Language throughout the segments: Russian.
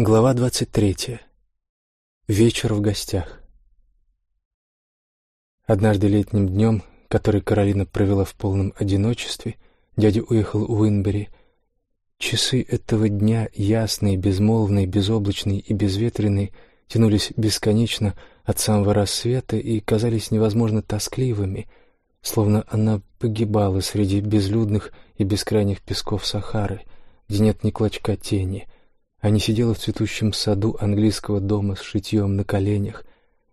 Глава двадцать третья. Вечер в гостях. Однажды летним днем, который Каролина провела в полном одиночестве, дядя уехал в Уинбери. Часы этого дня, ясные, безмолвные, безоблачные и безветренные, тянулись бесконечно от самого рассвета и казались невозможно тоскливыми, словно она погибала среди безлюдных и бескрайних песков Сахары, где нет ни клочка тени — Аня сидела в цветущем саду английского дома с шитьем на коленях,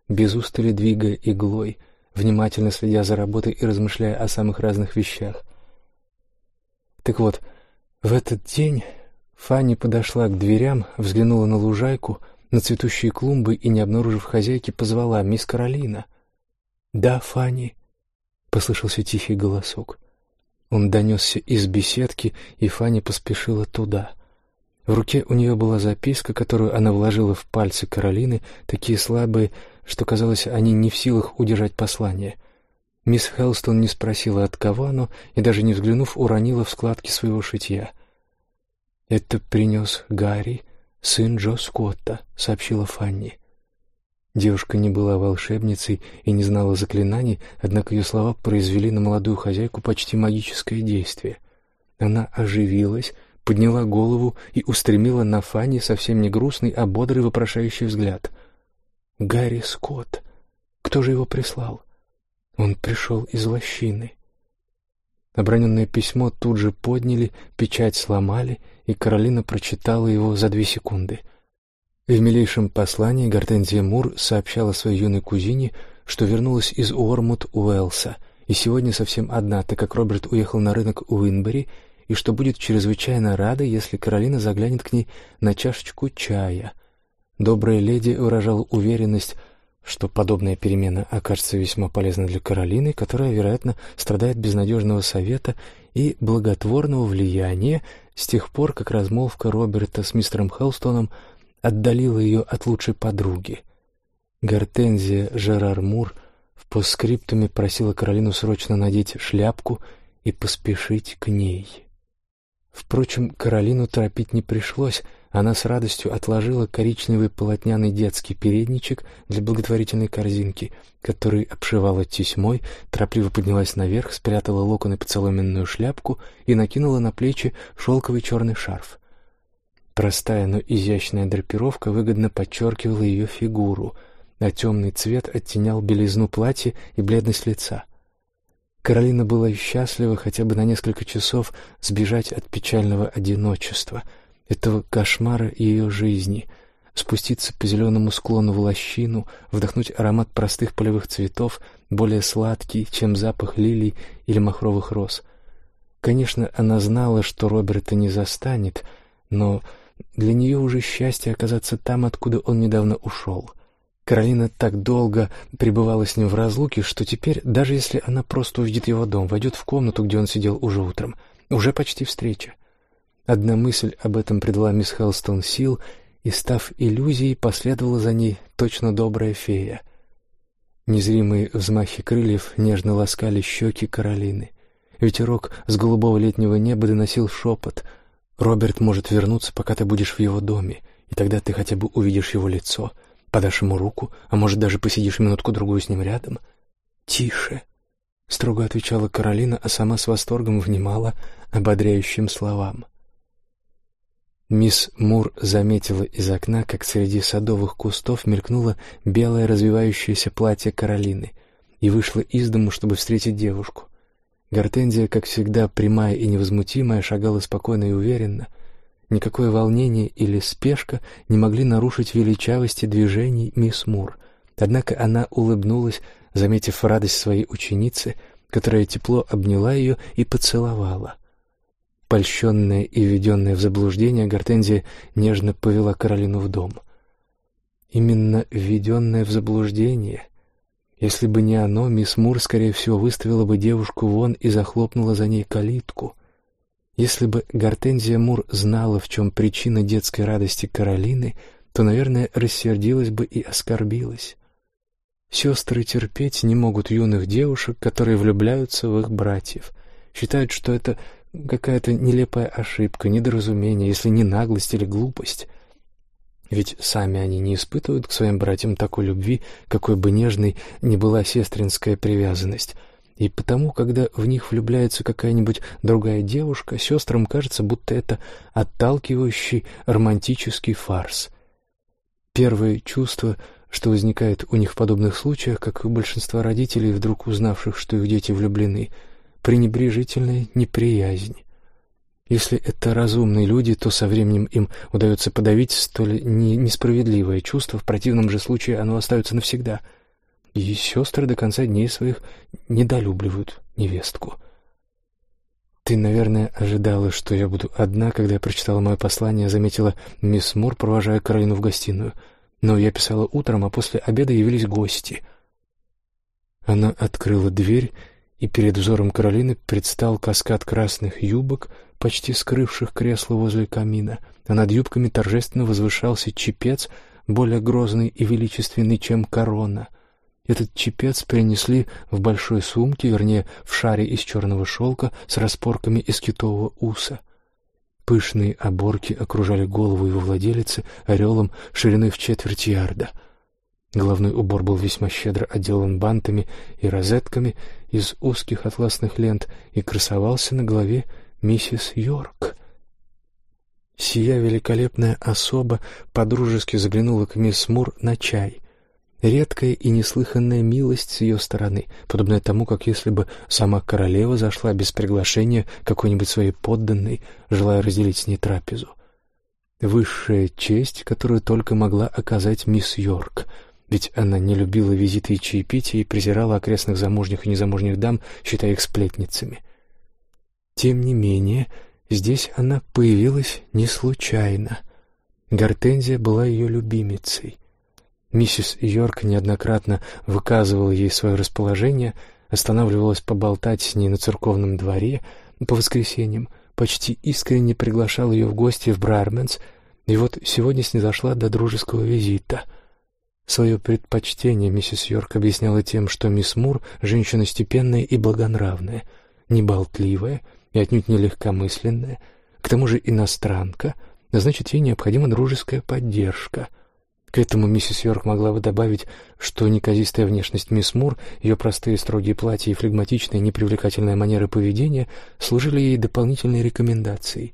без устали двигая иглой, внимательно следя за работой и размышляя о самых разных вещах. Так вот, в этот день Фанни подошла к дверям, взглянула на лужайку, на цветущие клумбы и, не обнаружив хозяйки, позвала «Мисс Каролина». «Да, Фанни», — послышался тихий голосок. Он донесся из беседки, и Фанни поспешила туда — в руке у нее была записка, которую она вложила в пальцы Каролины, такие слабые, что, казалось, они не в силах удержать послание. Мисс Хелстон не спросила, от кого оно, и даже не взглянув, уронила в складки своего шитья. «Это принес Гарри, сын Джо Скотта», — сообщила Фанни. Девушка не была волшебницей и не знала заклинаний, однако ее слова произвели на молодую хозяйку почти магическое действие. Она оживилась, подняла голову и устремила на Фанни совсем не грустный, а бодрый вопрошающий взгляд. «Гарри Скотт! Кто же его прислал?» «Он пришел из лощины». Оброненное письмо тут же подняли, печать сломали, и Каролина прочитала его за две секунды. В милейшем послании Гортензия Мур сообщала своей юной кузине, что вернулась из Уормут Уэлса, и сегодня совсем одна, так как Роберт уехал на рынок Уинбери и что будет чрезвычайно рада, если Каролина заглянет к ней на чашечку чая. Добрая леди выражала уверенность, что подобная перемена окажется весьма полезной для Каролины, которая, вероятно, страдает безнадежного совета и благотворного влияния с тех пор, как размолвка Роберта с мистером Хелстоном отдалила ее от лучшей подруги. Гортензия Жерар Мур в постскриптуме просила Каролину срочно надеть шляпку и поспешить к ней. Впрочем, Каролину торопить не пришлось. Она с радостью отложила коричневый полотняный детский передничек для благотворительной корзинки, который обшивала тесьмой, торопливо поднялась наверх, спрятала локоны под соломенную шляпку и накинула на плечи шелковый черный шарф. Простая, но изящная драпировка выгодно подчеркивала ее фигуру, а темный цвет оттенял белизну платья и бледность лица — Каролина была счастлива хотя бы на несколько часов сбежать от печального одиночества, этого кошмара ее жизни, спуститься по зеленому склону в лощину, вдохнуть аромат простых полевых цветов, более сладкий, чем запах лилий или махровых роз. Конечно, она знала, что Роберта не застанет, но для нее уже счастье оказаться там, откуда он недавно ушел — Каролина так долго пребывала с ним в разлуке, что теперь, даже если она просто увидит его дом, войдет в комнату, где он сидел уже утром, уже почти встреча. Одна мысль об этом придала мисс Хелстон сил, и, став иллюзией, последовала за ней точно добрая фея. Незримые взмахи крыльев нежно ласкали щеки Каролины. Ветерок с голубого летнего неба доносил шепот. «Роберт может вернуться, пока ты будешь в его доме, и тогда ты хотя бы увидишь его лицо» подашь ему руку, а может, даже посидишь минутку-другую с ним рядом? Тише, — строго отвечала Каролина, а сама с восторгом внимала ободряющим словам. Мисс Мур заметила из окна, как среди садовых кустов мелькнуло белое развивающееся платье Каролины, и вышла из дому, чтобы встретить девушку. Гортензия, как всегда, прямая и невозмутимая, шагала спокойно и уверенно — Никакое волнение или спешка не могли нарушить величавости движений мисс Мур. Однако она улыбнулась, заметив радость своей ученицы, которая тепло обняла ее и поцеловала. Польщенная и введенная в заблуждение, Гортензия нежно повела Каролину в дом. Именно введенная в заблуждение. Если бы не оно, мисс Мур, скорее всего, выставила бы девушку вон и захлопнула за ней калитку — если бы Гортензия Мур знала, в чем причина детской радости Каролины, то, наверное, рассердилась бы и оскорбилась. Сестры терпеть не могут юных девушек, которые влюбляются в их братьев. Считают, что это какая-то нелепая ошибка, недоразумение, если не наглость или глупость. Ведь сами они не испытывают к своим братьям такой любви, какой бы нежной ни была сестринская привязанность. И потому, когда в них влюбляется какая-нибудь другая девушка, сестрам кажется, будто это отталкивающий романтический фарс. Первое чувство, что возникает у них в подобных случаях, как у большинства родителей, вдруг узнавших, что их дети влюблены, пренебрежительная неприязнь. Если это разумные люди, то со временем им удается подавить столь не несправедливое чувство, в противном же случае оно остается навсегда. И сестры до конца дней своих недолюбливают невестку. «Ты, наверное, ожидала, что я буду одна, когда я прочитала мое послание», — заметила мисс Мур, провожая Каролину в гостиную. «Но я писала утром, а после обеда явились гости». Она открыла дверь, и перед взором Каролины предстал каскад красных юбок — почти скрывших кресло возле камина, а над юбками торжественно возвышался чепец, более грозный и величественный, чем корона. Этот чепец принесли в большой сумке, вернее, в шаре из черного шелка с распорками из китового уса. Пышные оборки окружали голову его владелицы орелом шириной в четверть ярда. Головной убор был весьма щедро отделан бантами и розетками из узких атласных лент и красовался на голове миссис Йорк. Сия великолепная особа подружески заглянула к мисс Мур на чай. Редкая и неслыханная милость с ее стороны, подобная тому, как если бы сама королева зашла без приглашения какой-нибудь своей подданной, желая разделить с ней трапезу. Высшая честь, которую только могла оказать мисс Йорк, ведь она не любила визиты и чаепития и презирала окрестных замужних и незамужних дам, считая их сплетницами — тем не менее, здесь она появилась не случайно. Гортензия была ее любимицей. Миссис Йорк неоднократно выказывала ей свое расположение, останавливалась поболтать с ней на церковном дворе по воскресеньям, почти искренне приглашала ее в гости в Брарменс, и вот сегодня снизошла до дружеского визита. Свое предпочтение миссис Йорк объясняла тем, что мисс Мур — женщина степенная и благонравная, неболтливая — и отнюдь не легкомысленная, к тому же иностранка, а значит, ей необходима дружеская поддержка. К этому миссис Йорк могла бы добавить, что неказистая внешность мисс Мур, ее простые строгие платья и флегматичная непривлекательная манера поведения служили ей дополнительной рекомендацией.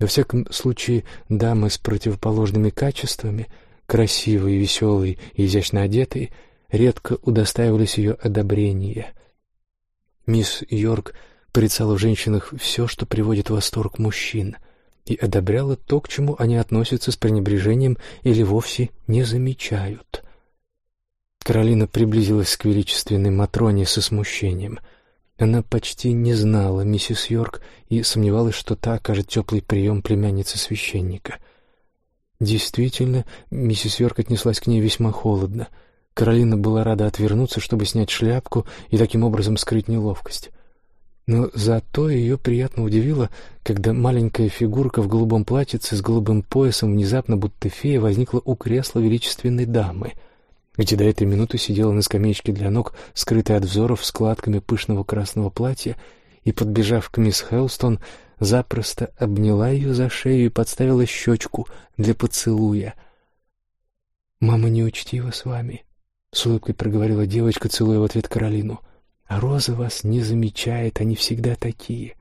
Во всяком случае, дамы с противоположными качествами, красивые, веселые и изящно одетые, редко удостаивались ее одобрения. Мисс Йорк порицала в женщинах все, что приводит в восторг мужчин, и одобряла то, к чему они относятся с пренебрежением или вовсе не замечают. Каролина приблизилась к величественной Матроне со смущением. Она почти не знала миссис Йорк и сомневалась, что та окажет теплый прием племянницы священника. Действительно, миссис Йорк отнеслась к ней весьма холодно. Каролина была рада отвернуться, чтобы снять шляпку и таким образом скрыть неловкость. Но зато ее приятно удивило, когда маленькая фигурка в голубом платьице с голубым поясом внезапно, будто фея, возникла у кресла величественной дамы, где до этой минуты сидела на скамеечке для ног, скрытая от взоров складками пышного красного платья, и, подбежав к мисс Хелстон, запросто обняла ее за шею и подставила щечку для поцелуя. «Мама неучтива с вами», — с улыбкой проговорила девочка, целуя в ответ Каролину. А Роза вас не замечает, они всегда такие.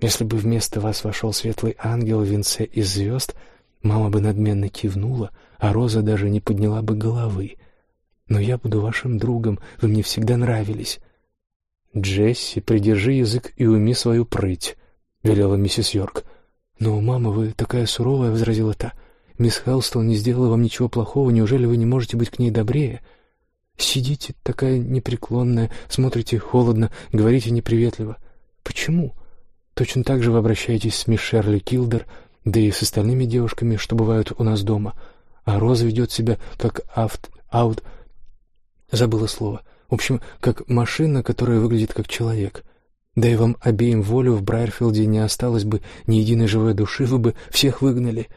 Если бы вместо вас вошел светлый ангел в венце из звезд, мама бы надменно кивнула, а Роза даже не подняла бы головы. Но я буду вашим другом, вы мне всегда нравились. Джесси, придержи язык и уми свою прыть, велела миссис Йорк. Но, мама, вы такая суровая, возразила та. Мисс Хелстон не сделала вам ничего плохого, неужели вы не можете быть к ней добрее? — Сидите такая непреклонная, смотрите холодно, говорите неприветливо. Почему? Точно так же вы обращаетесь с мисс Шерли Килдер, да и с остальными девушками, что бывают у нас дома. А Роза ведет себя как авт... аут... Забыла слово. В общем, как машина, которая выглядит как человек. Да и вам обеим волю в Брайерфилде не осталось бы ни единой живой души, вы бы всех выгнали.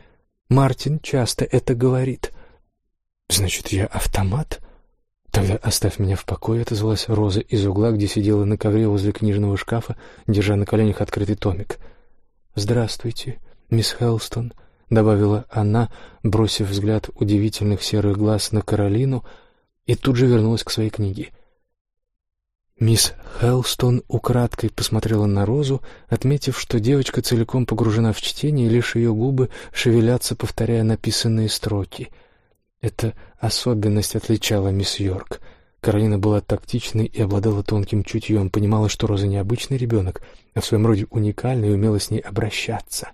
Мартин часто это говорит. Значит, я автомат? «Тогда оставь меня в покое», — отозвалась Роза из угла, где сидела на ковре возле книжного шкафа, держа на коленях открытый томик. «Здравствуйте, мисс Хелстон», —— добавила она, бросив взгляд удивительных серых глаз на Каролину, и тут же вернулась к своей книге. Мисс Хелстон украдкой посмотрела на Розу, отметив, что девочка целиком погружена в чтение, и лишь ее губы шевелятся, повторяя написанные строки. Эта особенность отличала мисс Йорк. Каролина была тактичной и обладала тонким чутьем, понимала, что Роза необычный ребенок, а в своем роде уникальный и умела с ней обращаться.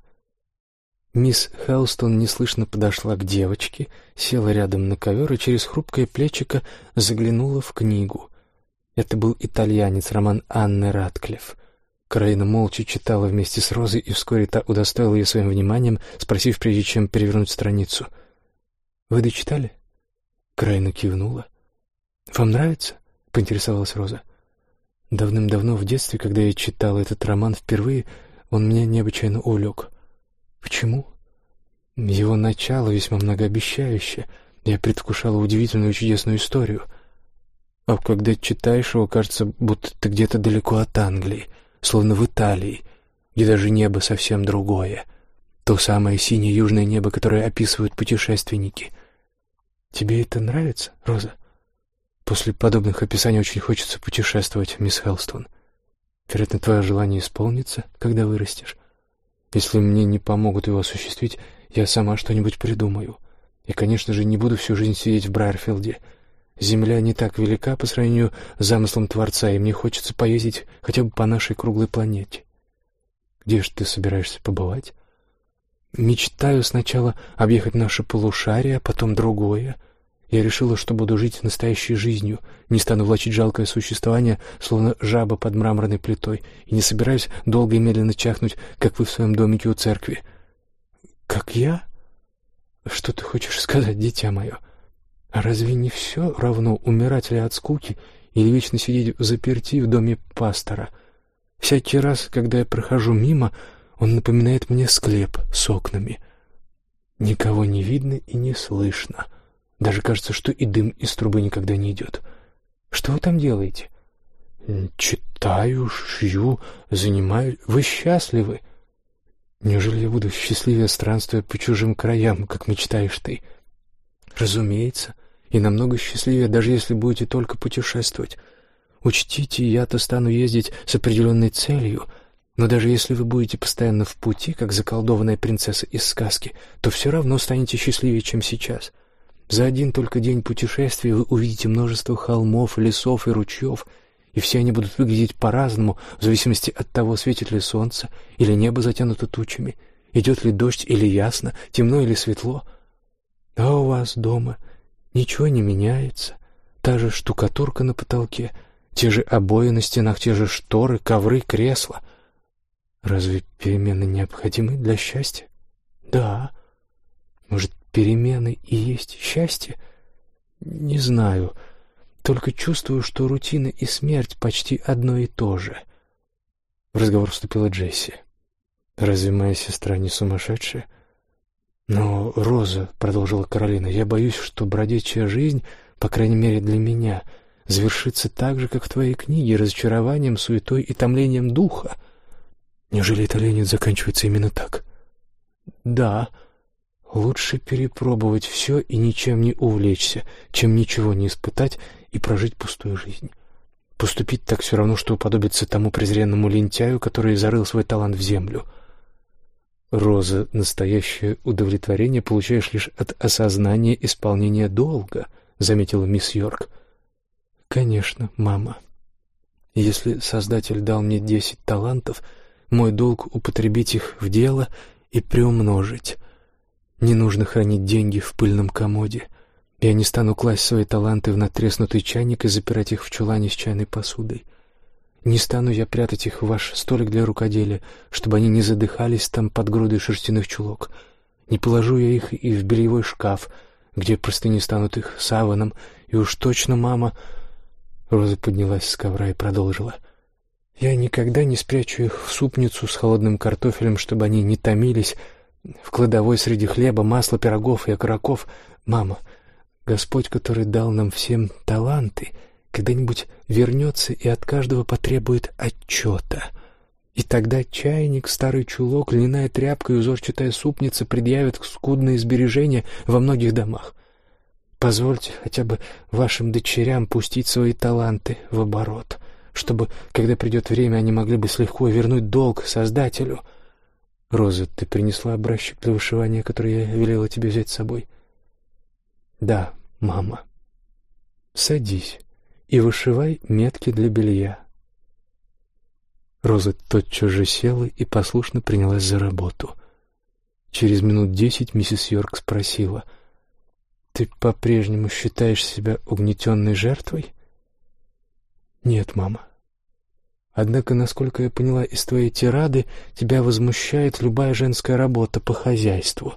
Мисс Хелстон неслышно подошла к девочке, села рядом на ковер и через хрупкое плечико заглянула в книгу — это был итальянец, роман Анны Ратклифф. Каролина молча читала вместе с Розой, и вскоре та удостоила ее своим вниманием, спросив, прежде чем перевернуть страницу. «Вы дочитали?» Каролина кивнула. «Вам нравится?» — поинтересовалась Роза. «Давным-давно в детстве, когда я читала этот роман впервые, он меня необычайно увлек. Почему?» Его начало весьма многообещающее. Я предвкушала удивительную чудесную историю — а когда читаешь его, кажется, будто ты где-то далеко от Англии, словно в Италии, где даже небо совсем другое. То самое синее южное небо, которое описывают путешественники. Тебе это нравится, Роза? После подобных описаний очень хочется путешествовать, мисс Хелстон. Вероятно, твое желание исполнится, когда вырастешь. Если мне не помогут его осуществить, я сама что-нибудь придумаю. И, конечно же, не буду всю жизнь сидеть в Брайерфилде — Земля не так велика по сравнению с замыслом Творца, и мне хочется поездить хотя бы по нашей круглой планете. Где же ты собираешься побывать? Мечтаю сначала объехать наше полушарие, а потом другое. Я решила, что буду жить настоящей жизнью, не стану влачить жалкое существование, словно жаба под мраморной плитой, и не собираюсь долго и медленно чахнуть, как вы в своем домике у церкви. Как я? Что ты хочешь сказать, дитя мое? — а разве не все равно, умирать ли от скуки или вечно сидеть в заперти в доме пастора? Всякий раз, когда я прохожу мимо, он напоминает мне склеп с окнами. Никого не видно и не слышно. Даже кажется, что и дым из трубы никогда не идет. Что вы там делаете? Читаю, шью, занимаюсь. Вы счастливы? Неужели я буду счастливее странствуя по чужим краям, как мечтаешь ты? Разумеется и намного счастливее, даже если будете только путешествовать. Учтите, я-то стану ездить с определенной целью, но даже если вы будете постоянно в пути, как заколдованная принцесса из сказки, то все равно станете счастливее, чем сейчас. За один только день путешествия вы увидите множество холмов, лесов и ручьев, и все они будут выглядеть по-разному, в зависимости от того, светит ли солнце или небо затянуто тучами, идет ли дождь или ясно, темно или светло. А у вас дома Ничего не меняется. Та же штукатурка на потолке, те же обои на стенах, те же шторы, ковры, кресла. Разве перемены необходимы для счастья? Да. Может, перемены и есть счастье? Не знаю. Только чувствую, что рутина и смерть почти одно и то же. В разговор вступила Джесси. Разве моя сестра не сумасшедшая? «Но, Роза», — продолжила Каролина, — «я боюсь, что бродячая жизнь, по крайней мере для меня, завершится так же, как в твоей книге, разочарованием, суетой и томлением духа». «Неужели это ленит заканчивается именно так?» «Да. Лучше перепробовать все и ничем не увлечься, чем ничего не испытать и прожить пустую жизнь». Поступить так все равно, что уподобиться тому презренному лентяю, который зарыл свой талант в землю — Роза, настоящее удовлетворение получаешь лишь от осознания исполнения долга, заметила мисс Йорк. Конечно, мама. Если Создатель дал мне десять талантов, мой долг употребить их в дело и приумножить. Не нужно хранить деньги в пыльном комоде. Я не стану класть свои таланты в натреснутый чайник и запирать их в чулане с чайной посудой. Не стану я прятать их в ваш столик для рукоделия, чтобы они не задыхались там под грудой шерстяных чулок. Не положу я их и в бельевой шкаф, где простыни станут их саваном, и уж точно мама...» Роза поднялась с ковра и продолжила. «Я никогда не спрячу их в супницу с холодным картофелем, чтобы они не томились, в кладовой среди хлеба, масла, пирогов и окороков. Мама, Господь, который дал нам всем таланты...» когда-нибудь вернется и от каждого потребует отчета. И тогда чайник, старый чулок, льняная тряпка и узорчатая супница предъявят скудные сбережения во многих домах. Позвольте хотя бы вашим дочерям пустить свои таланты в оборот, чтобы, когда придет время, они могли бы слегка вернуть долг Создателю. Роза, ты принесла образчик для вышивания, который я велела тебе взять с собой? Да, мама. Садись и вышивай метки для белья. Роза тотчас же села и послушно принялась за работу. Через минут десять миссис Йорк спросила, «Ты по-прежнему считаешь себя угнетенной жертвой?» «Нет, мама. Однако, насколько я поняла из твоей тирады, тебя возмущает любая женская работа по хозяйству».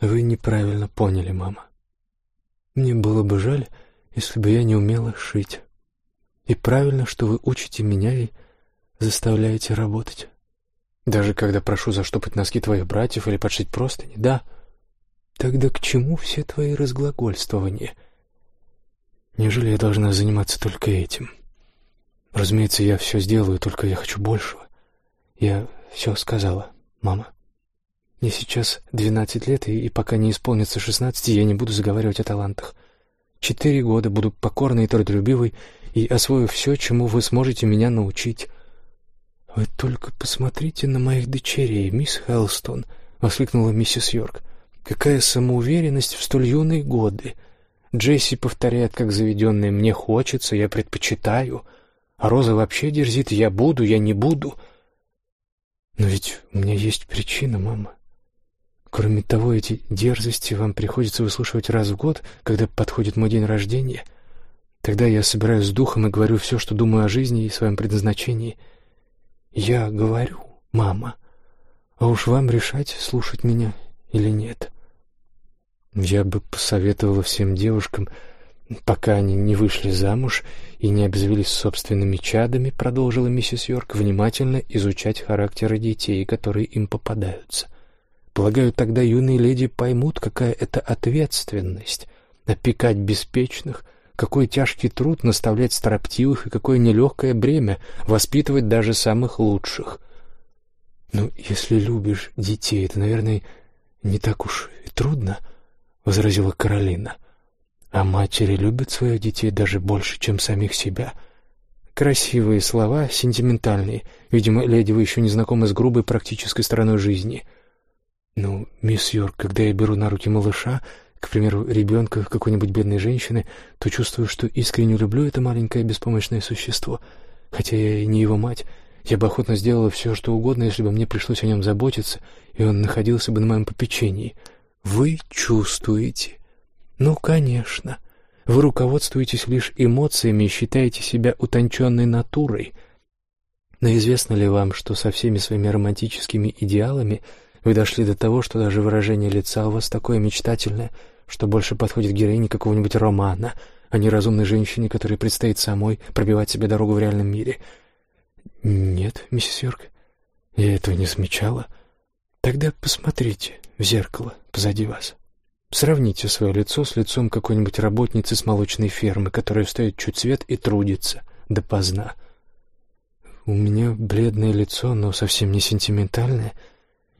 «Вы неправильно поняли, мама. Мне было бы жаль, если бы я не умела шить. И правильно, что вы учите меня и заставляете работать. Даже когда прошу заштопать носки твоих братьев или подшить простыни, да. Тогда к чему все твои разглагольствования? Неужели я должна заниматься только этим? Разумеется, я все сделаю, только я хочу большего. Я все сказала, мама. Мне сейчас двенадцать лет, и, и пока не исполнится шестнадцати, я не буду заговаривать о талантах. Четыре года буду покорной и трудолюбивой и освою все, чему вы сможете меня научить. «Вы только посмотрите на моих дочерей, мисс Хелстон!» — воскликнула миссис Йорк. «Какая самоуверенность в столь юные годы! Джесси повторяет, как заведенная, «мне хочется, я предпочитаю», а Роза вообще дерзит «я буду, я не буду». Но ведь у меня есть причина, мама. Кроме того, эти дерзости вам приходится выслушивать раз в год, когда подходит мой день рождения. Тогда я собираюсь с духом и говорю все, что думаю о жизни и своем предназначении — я говорю, мама, а уж вам решать, слушать меня или нет. Я бы посоветовала всем девушкам, пока они не вышли замуж и не обзавелись собственными чадами, продолжила миссис Йорк, внимательно изучать характеры детей, которые им попадаются. Полагаю, тогда юные леди поймут, какая это ответственность — опекать беспечных, какой тяжкий труд наставлять строптивых и какое нелегкое бремя воспитывать даже самых лучших. «Ну, если любишь детей, это, наверное, не так уж и трудно», — возразила Каролина. «А матери любят своих детей даже больше, чем самих себя». Красивые слова, сентиментальные. Видимо, леди, вы еще не знакомы с грубой практической стороной жизни. Ну, мисс Йорк, когда я беру на руки малыша, к примеру, ребенка какой-нибудь бедной женщины, то чувствую, что искренне люблю это маленькое беспомощное существо. Хотя я и не его мать, я бы охотно сделала все, что угодно, если бы мне пришлось о нем заботиться, и он находился бы на моем попечении. Вы чувствуете? Ну, конечно. Вы руководствуетесь лишь эмоциями и считаете себя утонченной натурой. Но известно ли вам, что со всеми своими романтическими идеалами вы дошли до того, что даже выражение лица у вас такое мечтательное — что больше подходит героине какого-нибудь романа, а не разумной женщине, которой предстоит самой пробивать себе дорогу в реальном мире. Нет, миссис Йорк, я этого не замечала. Тогда посмотрите в зеркало позади вас. Сравните свое лицо с лицом какой-нибудь работницы с молочной фермы, которая встает чуть свет и трудится допоздна. У меня бледное лицо, но совсем не сентиментальное —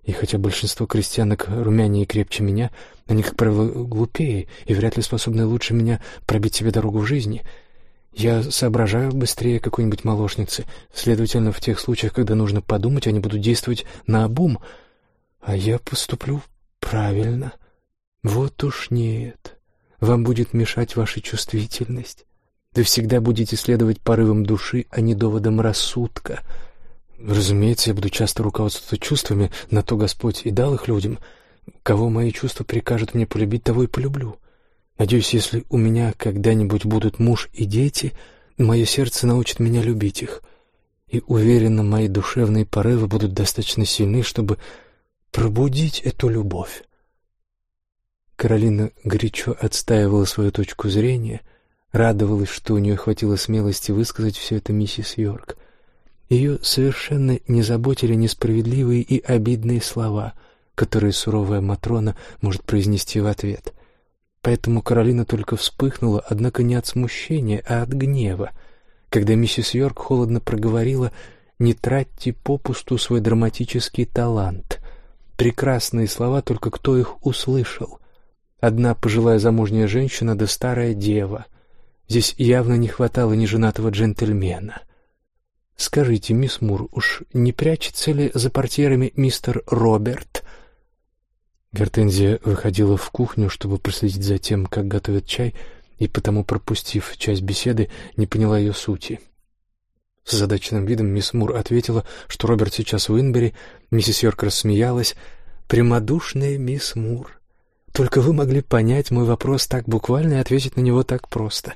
и хотя большинство крестьянок румянее и крепче меня, они, как правило, глупее и вряд ли способны лучше меня пробить себе дорогу в жизни. Я соображаю быстрее какой-нибудь молочницы. Следовательно, в тех случаях, когда нужно подумать, они будут действовать наобум, а я поступлю правильно. Вот уж нет. Вам будет мешать ваша чувствительность. Вы всегда будете следовать порывам души, а не доводам рассудка — Разумеется, я буду часто руководствоваться чувствами, на то Господь и дал их людям. Кого мои чувства прикажут мне полюбить, того и полюблю. Надеюсь, если у меня когда-нибудь будут муж и дети, мое сердце научит меня любить их. И уверенно, мои душевные порывы будут достаточно сильны, чтобы пробудить эту любовь. Каролина горячо отстаивала свою точку зрения, радовалась, что у нее хватило смелости высказать все это миссис Йорк. Ее совершенно не заботили несправедливые и обидные слова, которые суровая Матрона может произнести в ответ. Поэтому Каролина только вспыхнула, однако не от смущения, а от гнева, когда миссис Йорк холодно проговорила не тратьте попусту свой драматический талант. Прекрасные слова, только кто их услышал? Одна пожилая замужняя женщина да старая дева. Здесь явно не хватало неженатого джентльмена. Скажите, мисс Мур, уж не прячется ли за портьерами мистер Роберт? Гортензия выходила в кухню, чтобы проследить за тем, как готовят чай, и потому, пропустив часть беседы, не поняла ее сути. С задаченным видом мисс Мур ответила, что Роберт сейчас в Инбери, миссис Йорк рассмеялась. «Прямодушная мисс Мур, только вы могли понять мой вопрос так буквально и ответить на него так просто.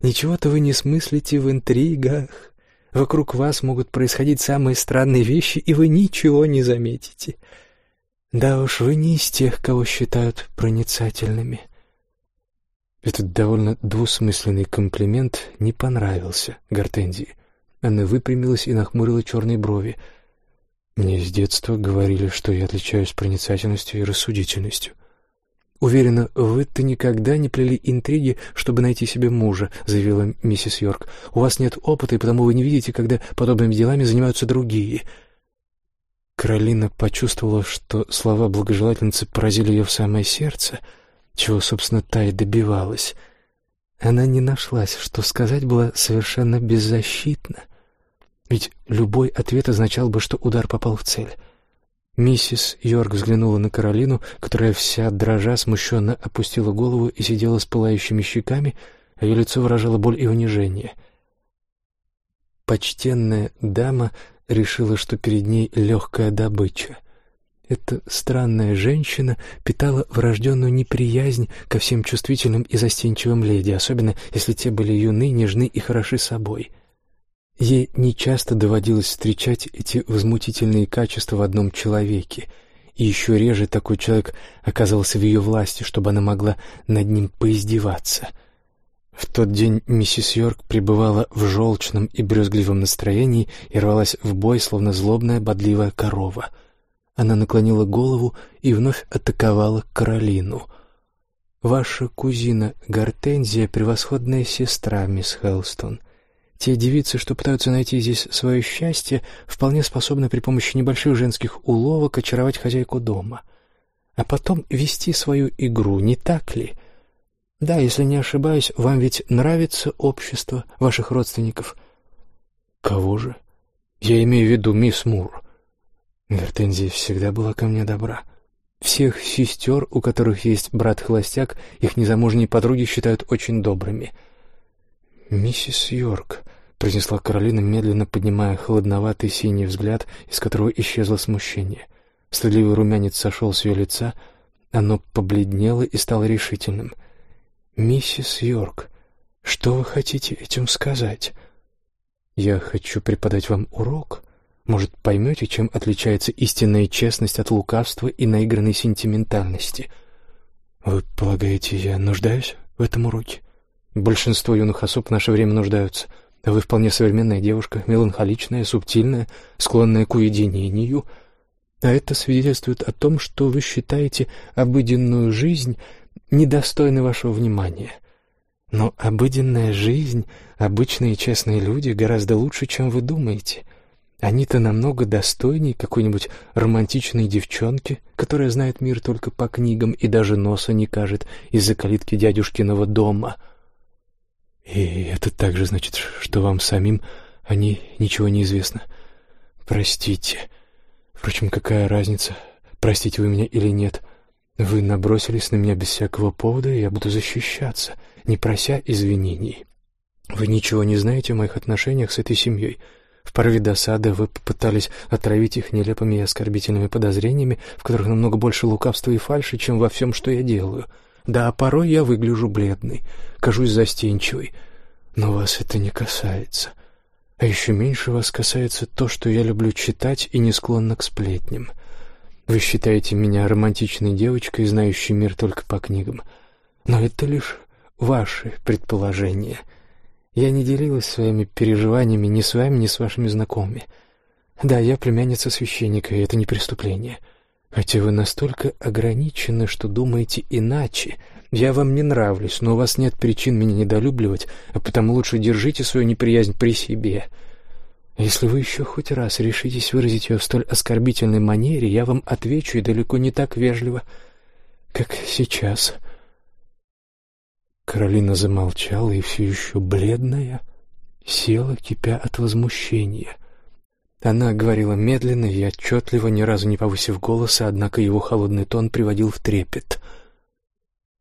Ничего-то вы не смыслите в интригах. Вокруг вас могут происходить самые странные вещи, и вы ничего не заметите. Да уж, вы не из тех, кого считают проницательными». Этот довольно двусмысленный комплимент не понравился Гортензии. Она выпрямилась и нахмурила черные брови. «Мне с детства говорили, что я отличаюсь проницательностью и рассудительностью». «Уверена, вы-то никогда не плели интриги, чтобы найти себе мужа», — заявила миссис Йорк. «У вас нет опыта, и потому вы не видите, когда подобными делами занимаются другие». Каролина почувствовала, что слова благожелательницы поразили ее в самое сердце, чего, собственно, та и добивалась. Она не нашлась, что сказать было совершенно беззащитно — ведь любой ответ означал бы, что удар попал в цель. Миссис Йорк взглянула на Каролину, которая вся дрожа смущенно опустила голову и сидела с пылающими щеками, а ее лицо выражало боль и унижение. Почтенная дама решила, что перед ней легкая добыча. Эта странная женщина питала врожденную неприязнь ко всем чувствительным и застенчивым леди, особенно если те были юны, нежны и хороши собой — Ей нечасто доводилось встречать эти возмутительные качества в одном человеке, и еще реже такой человек оказывался в ее власти, чтобы она могла над ним поиздеваться. В тот день миссис Йорк пребывала в желчном и брюзгливом настроении и рвалась в бой, словно злобная бодливая корова. Она наклонила голову и вновь атаковала Каролину. «Ваша кузина Гортензия — превосходная сестра, мисс Хелстон». Те девицы, что пытаются найти здесь свое счастье, вполне способны при помощи небольших женских уловок очаровать хозяйку дома. А потом вести свою игру, не так ли? Да, если не ошибаюсь, вам ведь нравится общество ваших родственников. Кого же? Я имею в виду мисс Мур. Гортензия всегда была ко мне добра. Всех сестер, у которых есть брат-холостяк, их незамужние подруги считают очень добрыми — «Миссис Йорк», — произнесла Каролина, медленно поднимая холодноватый синий взгляд, из которого исчезло смущение. Стыдливый румянец сошел с ее лица, оно побледнело и стало решительным. «Миссис Йорк, что вы хотите этим сказать?» «Я хочу преподать вам урок. Может, поймете, чем отличается истинная честность от лукавства и наигранной сентиментальности?» «Вы полагаете, я нуждаюсь в этом уроке?» Большинство юных особ в наше время нуждаются. А вы вполне современная девушка, меланхоличная, субтильная, склонная к уединению. А это свидетельствует о том, что вы считаете обыденную жизнь недостойной вашего внимания. Но обыденная жизнь, обычные честные люди гораздо лучше, чем вы думаете. Они-то намного достойнее какой-нибудь романтичной девчонки, которая знает мир только по книгам и даже носа не кажет из-за калитки дядюшкиного дома — и это также значит, что вам самим о ней ничего не известно. Простите. Впрочем, какая разница, простите вы меня или нет? Вы набросились на меня без всякого повода, и я буду защищаться, не прося извинений. Вы ничего не знаете о моих отношениях с этой семьей. В порыве досады вы попытались отравить их нелепыми и оскорбительными подозрениями, в которых намного больше лукавства и фальши, чем во всем, что я делаю. Да, порой я выгляжу бледной, кажусь застенчивой, но вас это не касается. А еще меньше вас касается то, что я люблю читать и не склонна к сплетням. Вы считаете меня романтичной девочкой, знающей мир только по книгам. Но это лишь ваши предположения. Я не делилась своими переживаниями ни с вами, ни с вашими знакомыми. Да, я племянница священника, и это не преступление. — Хотя вы настолько ограничены, что думаете иначе. Я вам не нравлюсь, но у вас нет причин меня недолюбливать, а потому лучше держите свою неприязнь при себе. Если вы еще хоть раз решитесь выразить ее в столь оскорбительной манере, я вам отвечу и далеко не так вежливо, как сейчас». Каролина замолчала и все еще бледная села, кипя от возмущения. Она говорила медленно и отчетливо, ни разу не повысив голоса, однако его холодный тон приводил в трепет.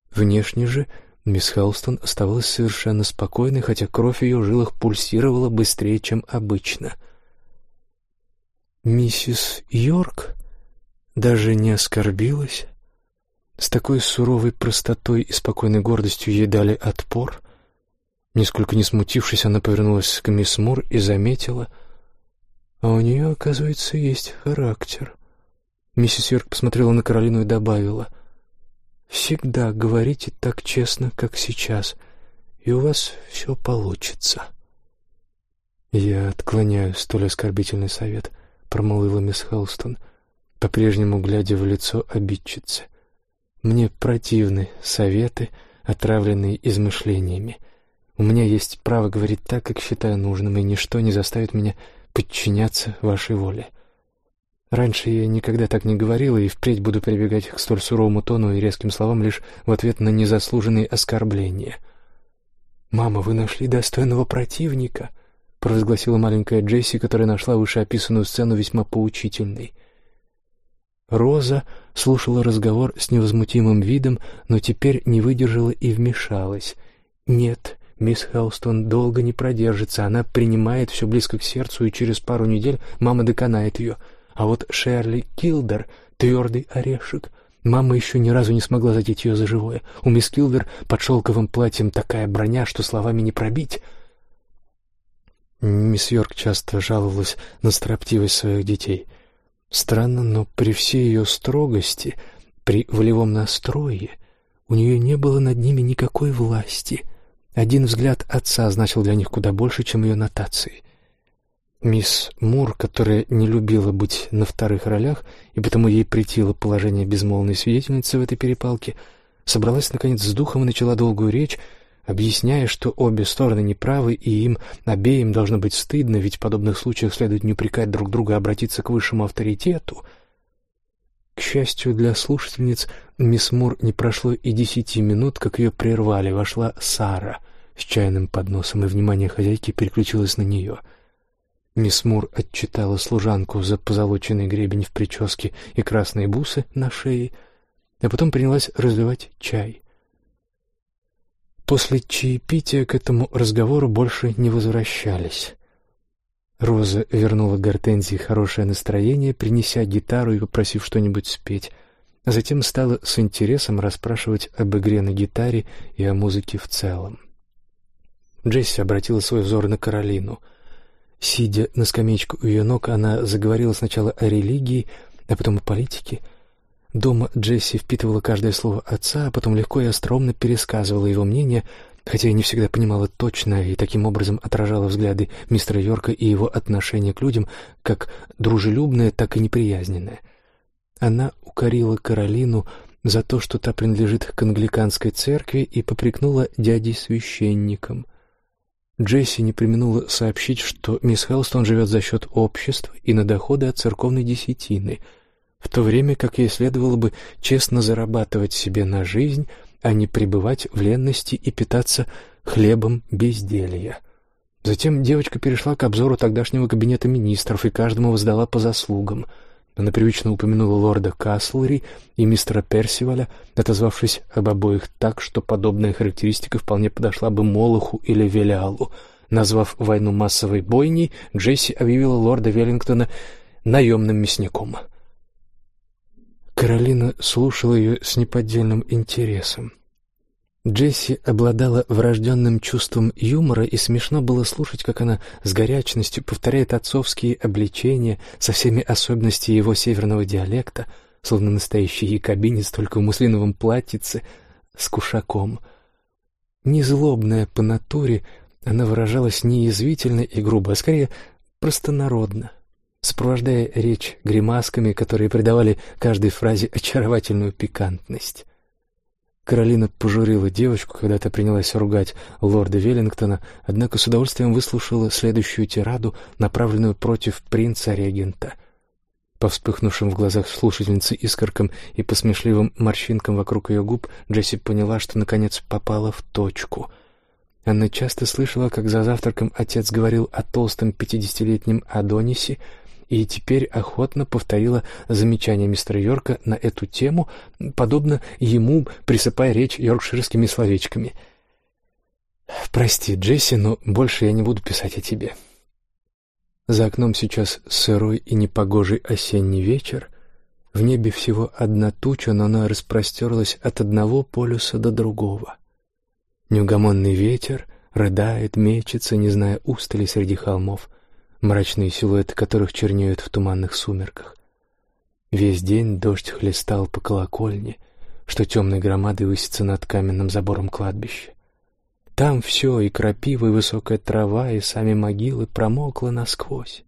Внешне же мисс Хелстон оставалась совершенно спокойной, хотя кровь в ее жилах пульсировала быстрее, чем обычно. Миссис Йорк даже не оскорбилась. С такой суровой простотой и спокойной гордостью ей дали отпор. Нисколько не смутившись, она повернулась к мисс Мур и заметила — а у нее, оказывается, есть характер. Миссис Йорк посмотрела на Каролину и добавила. «Всегда говорите так честно, как сейчас, и у вас все получится». «Я отклоняю столь оскорбительный совет», — промолвила мисс Холстон, по-прежнему глядя в лицо обидчицы. «Мне противны советы, отравленные измышлениями. У меня есть право говорить так, как считаю нужным, и ничто не заставит меня подчиняться вашей воле. Раньше я никогда так не говорила и впредь буду прибегать к столь суровому тону и резким словам лишь в ответ на незаслуженные оскорбления. «Мама, вы нашли достойного противника», — провозгласила маленькая Джесси, которая нашла вышеописанную сцену весьма поучительной. Роза слушала разговор с невозмутимым видом, но теперь не выдержала и вмешалась. «Нет, Мисс Хелстон долго не продержится, она принимает все близко к сердцу, и через пару недель мама доконает ее. А вот Шерли Килдер — твердый орешек. Мама еще ни разу не смогла задеть ее за живое. У мисс Килдер под шелковым платьем такая броня, что словами не пробить. Мисс Йорк часто жаловалась на строптивость своих детей. Странно, но при всей ее строгости, при волевом настрое, у нее не было над ними никакой власти — один взгляд отца значил для них куда больше, чем ее нотации. Мисс Мур, которая не любила быть на вторых ролях, и потому ей претило положение безмолвной свидетельницы в этой перепалке, собралась, наконец, с духом и начала долгую речь, объясняя, что обе стороны неправы, и им обеим должно быть стыдно, ведь в подобных случаях следует не упрекать друг друга, а обратиться к высшему авторитету. К счастью для слушательниц, мисс Мур не прошло и десяти минут, как ее прервали, вошла Сара с чайным подносом, и внимание хозяйки переключилось на нее. Мисс Мур отчитала служанку за позолоченный гребень в прическе и красные бусы на шее, а потом принялась разливать чай. После чаепития к этому разговору больше не возвращались. Роза вернула Гортензии хорошее настроение, принеся гитару и попросив что-нибудь спеть, затем стала с интересом расспрашивать об игре на гитаре и о музыке в целом. Джесси обратила свой взор на Каролину. Сидя на скамеечку у ее ног, она заговорила сначала о религии, а потом о политике. Дома Джесси впитывала каждое слово отца, а потом легко и остроумно пересказывала его мнение, хотя и не всегда понимала точно и таким образом отражала взгляды мистера Йорка и его отношение к людям как дружелюбное, так и неприязненное. Она укорила Каролину за то, что та принадлежит к англиканской церкви, и попрекнула дядей священником. Джесси не применула сообщить, что мисс Хелстон живет за счет общества и на доходы от церковной десятины, в то время как ей следовало бы честно зарабатывать себе на жизнь, а не пребывать в ленности и питаться хлебом безделья. Затем девочка перешла к обзору тогдашнего кабинета министров и каждому воздала по заслугам — она привычно упомянула лорда Каслери и мистера Персиваля, отозвавшись об обоих так, что подобная характеристика вполне подошла бы Молоху или Велиалу. Назвав войну массовой бойней, Джесси объявила лорда Веллингтона наемным мясником. Каролина слушала ее с неподдельным интересом. Джесси обладала врожденным чувством юмора, и смешно было слушать, как она с горячностью повторяет отцовские обличения со всеми особенностями его северного диалекта, словно настоящий якобинец только в муслиновом платьице с кушаком. Незлобная по натуре, она выражалась не язвительно и грубо, а скорее простонародно, сопровождая речь гримасками, которые придавали каждой фразе очаровательную пикантность. Каролина пожурила девочку, когда та принялась ругать лорда Веллингтона, однако с удовольствием выслушала следующую тираду, направленную против принца-регента. По вспыхнувшим в глазах слушательницы искоркам и по смешливым морщинкам вокруг ее губ Джесси поняла, что наконец попала в точку. Она часто слышала, как за завтраком отец говорил о толстом пятидесятилетнем Адонисе, и теперь охотно повторила замечание мистера Йорка на эту тему, подобно ему присыпая речь йоркширскими словечками. «Прости, Джесси, но больше я не буду писать о тебе». За окном сейчас сырой и непогожий осенний вечер. В небе всего одна туча, но она распростерлась от одного полюса до другого. Неугомонный ветер рыдает, мечется, не зная устали среди холмов — мрачные силуэты которых чернеют в туманных сумерках. Весь день дождь хлестал по колокольне, что темной громадой высится над каменным забором кладбища. Там все, и крапива, и высокая трава, и сами могилы промокло насквозь.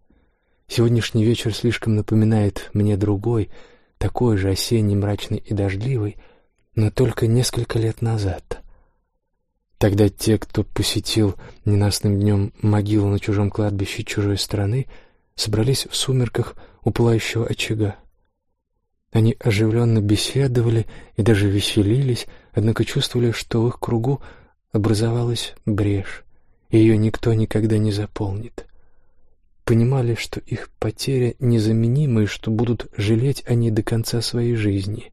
Сегодняшний вечер слишком напоминает мне другой, такой же осенний, мрачный и дождливый, но только несколько лет назад. Тогда те, кто посетил ненастным днем могилу на чужом кладбище чужой страны, собрались в сумерках у пылающего очага. Они оживленно беседовали и даже веселились, однако чувствовали, что в их кругу образовалась брешь, и ее никто никогда не заполнит. Понимали, что их потеря незаменима и что будут жалеть они до конца своей жизни.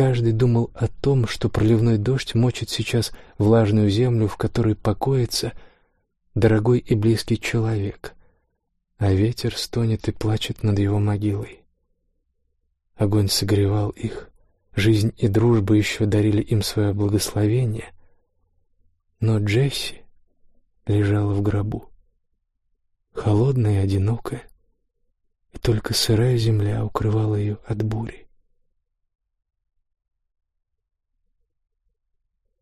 Каждый думал о том, что проливной дождь мочит сейчас влажную землю, в которой покоится дорогой и близкий человек, а ветер стонет и плачет над его могилой. Огонь согревал их, жизнь и дружба еще дарили им свое благословение, но Джесси лежала в гробу, холодная и одинокая, и только сырая земля укрывала ее от бури.